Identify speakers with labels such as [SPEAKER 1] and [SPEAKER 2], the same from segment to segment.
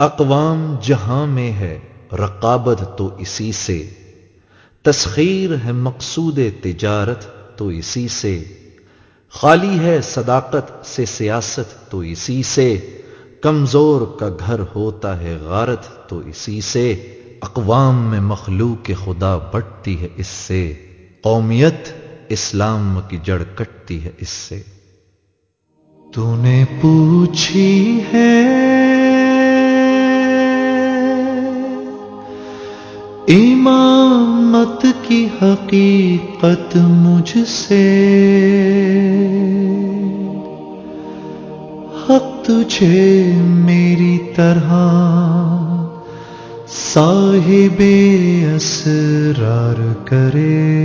[SPEAKER 1] اقوام جہاں میں ہے رقابت تو اسی سے، تسخیر ہے مقصود تجارت تو اسی سے، خالی ہے صداقت سے سیاست تو اسی سے، کمزور کا گھر ہوتا ہے غارت تو اسی سے، اقوام میں مخلوق خدا بٹتی ہے اس سے، قومیت اسلام کی جڑ کٹتی ہے اس سے۔
[SPEAKER 2] تو نے پوچھی ہے امامت کی حقیقت مجھ سے۔ حق تجھے میری طرح، صاحب اسرار کرے۔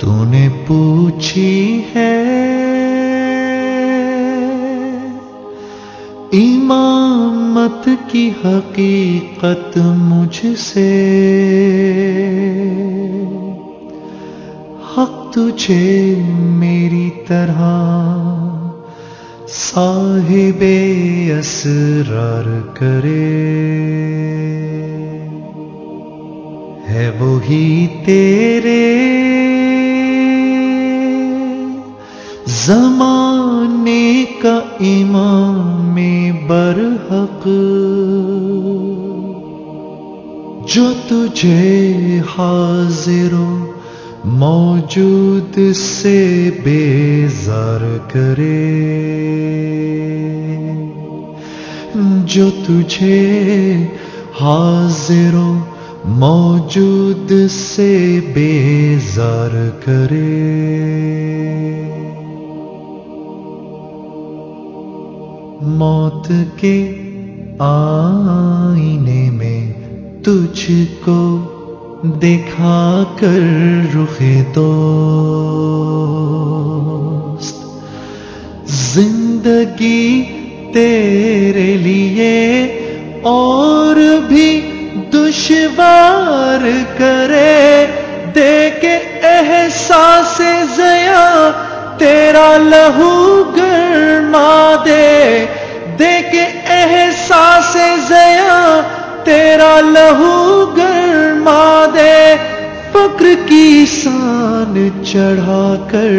[SPEAKER 2] تو نے پوچھی ہے امامت کی حقیقت مجھ سے۔ حق تجھے میری طرح۔ صاحب اسرار کرے۔ ہے وہی تیرے۔ زمان زمانے کا امام برحق۔ جو تجھے حاضر و موجود سے بیزار کرے۔ جو تجھے حاضر و موجود سے بیزار کرے۔ موت کے آئینے میں تجھ کو دکھا کر رخ دوست۔ زندگی تیرے لیے اور بھی دشوار کرے۔ دے کے احساس زیا تیرا لہو گرما دے دے کے احساس زیا تیرا لہو گرما دے۔ فکر کی سان چڑھا کر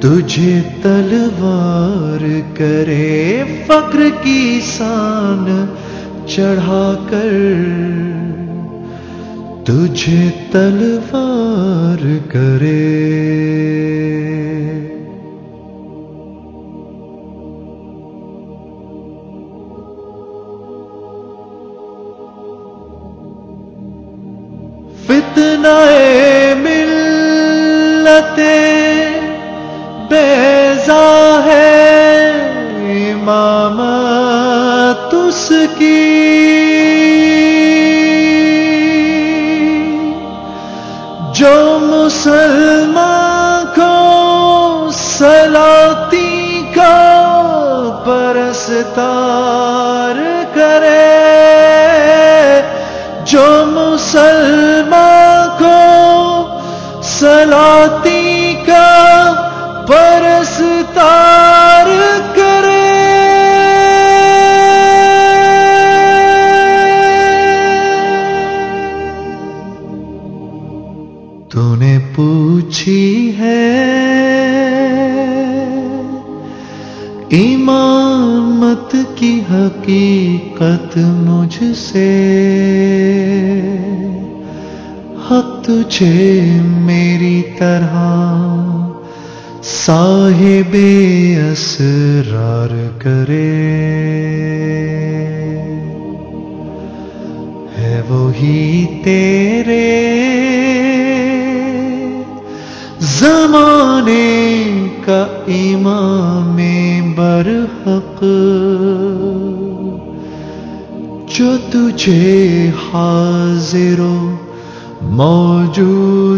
[SPEAKER 2] تجھے تلوار کرے۔ فکر کی سان چڑھا کر تجھے تلوار کرے۔ فتنہ ملت بیزا ہے امامت اس کی۔ جو مسلمان کو سلاتی کا پرستار کرے سلاتی کا پرستار کرے۔ تو نے پوچھی ہے امامت کی حقیقت مجھ سے۔ تجھے میری طرح صاحب اسرار کرے۔ ہے وہی تیرے زمانے کا امام برحق جو تجھے حاضر و موجود